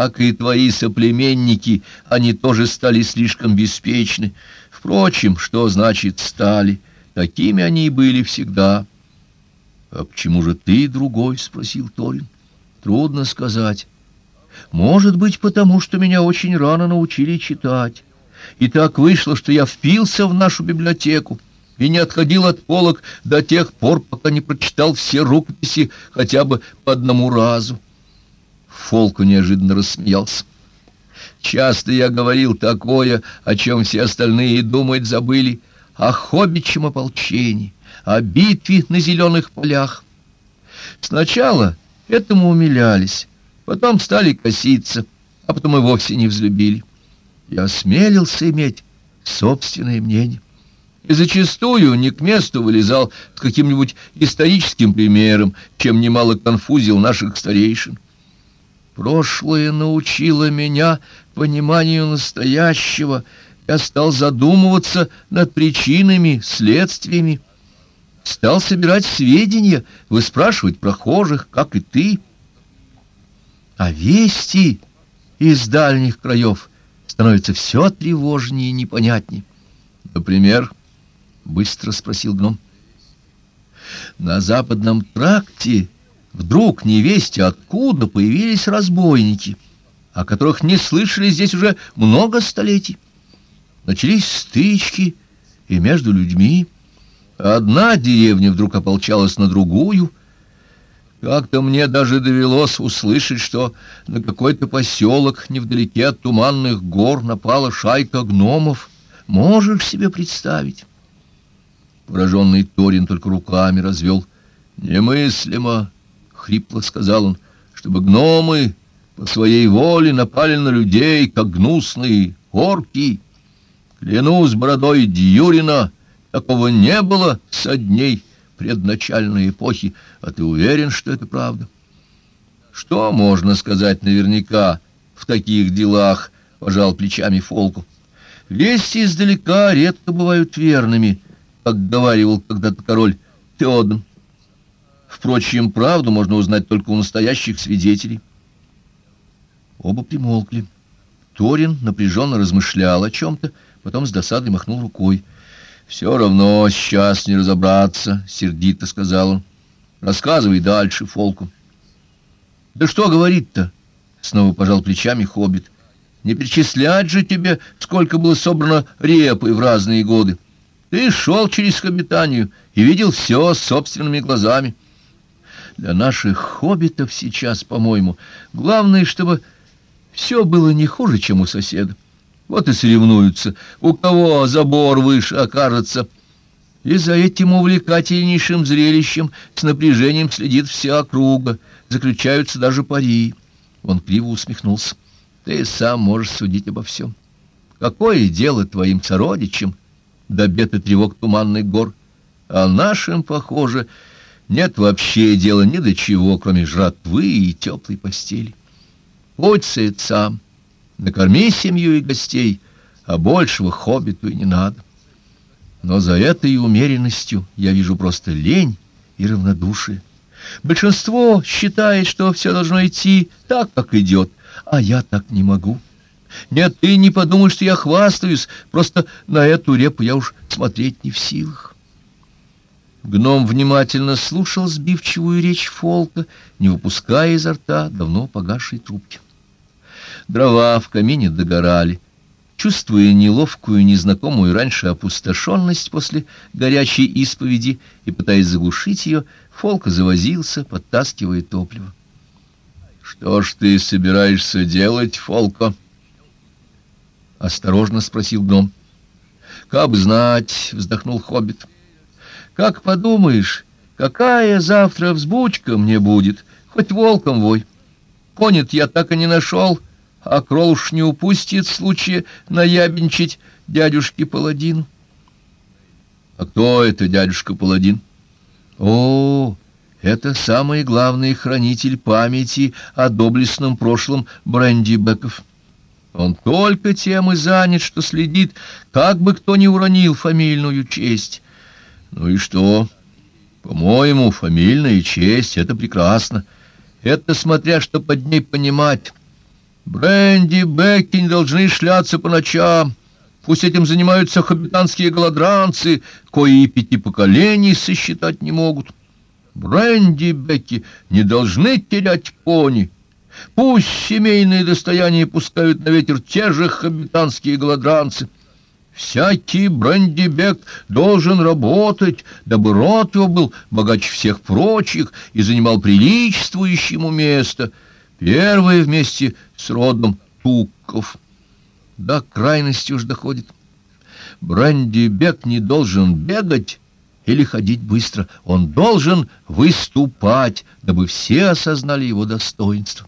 ак и твои соплеменники, они тоже стали слишком беспечны. Впрочем, что значит «стали»? Такими они и были всегда. — А почему же ты другой? — спросил Торин. — Трудно сказать. Может быть, потому что меня очень рано научили читать. И так вышло, что я впился в нашу библиотеку и не отходил от полок до тех пор, пока не прочитал все рукописи хотя бы по одному разу. Фолку неожиданно рассмеялся. Часто я говорил такое, о чем все остальные думать забыли, о хоббичьем ополчении, о битве на зеленых полях. Сначала этому умилялись, потом стали коситься, а потом и вовсе не взлюбили. Я осмелился иметь собственное мнение и зачастую не к месту вылезал с каким-нибудь историческим примером, чем немало конфузил наших старейшин. Прошлое научило меня пониманию настоящего. Я стал задумываться над причинами, следствиями. Стал собирать сведения, выспрашивать прохожих, как и ты. А вести из дальних краев становятся все тревожнее и непонятнее. Например, — быстро спросил гном. На западном тракте вдруг невесте откуда появились разбойники, о которых не слышали здесь уже много столетий. Начались стычки и между людьми. Одна деревня вдруг ополчалась на другую. Как-то мне даже довелось услышать, что на какой-то поселок невдалеке от туманных гор напала шайка гномов. Можешь себе представить? Пораженный Торин только руками развел. «Немыслимо!» — хрипло сказал он, — «чтобы гномы по своей воле напали на людей, как гнусные орки. Клянусь бородой Дьюрина, такого не было со дней предначальной эпохи, а ты уверен, что это правда?» «Что можно сказать наверняка в таких делах?» — пожал плечами Фолку. «Вести издалека редко бывают верными» как говаривал когда-то король Теоден. Впрочем, правду можно узнать только у настоящих свидетелей. Оба примолкли. Торин напряженно размышлял о чем-то, потом с досадой махнул рукой. «Все равно сейчас не разобраться», — сердито сказал он. «Рассказывай дальше, Фолку». «Да что говорить-то?» — снова пожал плечами Хоббит. «Не перечислять же тебе, сколько было собрано репы в разные годы». Ты шел через Хоббитанию и видел все собственными глазами. Для наших хоббитов сейчас, по-моему, главное, чтобы все было не хуже, чем у соседа. Вот и соревнуются, у кого забор выше окажется. И за этим увлекательнейшим зрелищем с напряжением следит вся округа, заключаются даже пари. Он криво усмехнулся. Ты сам можешь судить обо всем. Какое дело твоим сородичам до бед и тревог туманных гор, а нашим, похоже, нет вообще дела ни до чего, кроме жратвы и теплой постели. Сыт сам, накорми семью и гостей, а большего хоббиту и не надо. Но за этой умеренностью я вижу просто лень и равнодушие. Большинство считает, что все должно идти так, как идет, а я так не могу. Нет, ты не подумай, что я хвастаюсь, просто на эту репу я уж смотреть не в силах. Гном внимательно слушал сбивчивую речь Фолка, не выпуская изо рта давно погасшей трубки. Дрова в камине догорали. Чувствуя неловкую, незнакомую раньше опустошенность после горячей исповеди и пытаясь заглушить ее, Фолка завозился, подтаскивая топливо. — Что ж ты собираешься делать, Фолка? — осторожно спросил гном. Как знать, вздохнул хоббит. Как подумаешь, какая завтра взбучка мне будет, хоть волком вой. Понят я так и не нашел, а Кролл уж не упустит случая наябенчить дядюшке Паладину. А кто это дядюшка Паладин? О, это самый главный хранитель памяти о доблестном прошлом Бренди Беков. Он только тем и занят, что следит, как бы кто ни уронил фамильную честь. Ну и что? По-моему, фамильная честь — это прекрасно. Это смотря что под ней понимать. Бренди Бекки не должны шляться по ночам. Пусть этим занимаются хабитанские голодранцы, кои и пяти поколений сосчитать не могут. Бренди Бекки не должны терять пони. Пусть семейные достояния пускают на ветер те же хабитанские голодранцы. Всякий брендибек должен работать, дабы род его был богаче всех прочих и занимал приличествующее ему место. Первое вместе с родом Туков. До крайности уж доходит. Брендибек не должен бегать или ходить быстро. Он должен выступать, дабы все осознали его достоинство.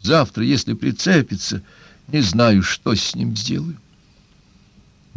Завтра, если прицепится, не знаю, что с ним сделаю.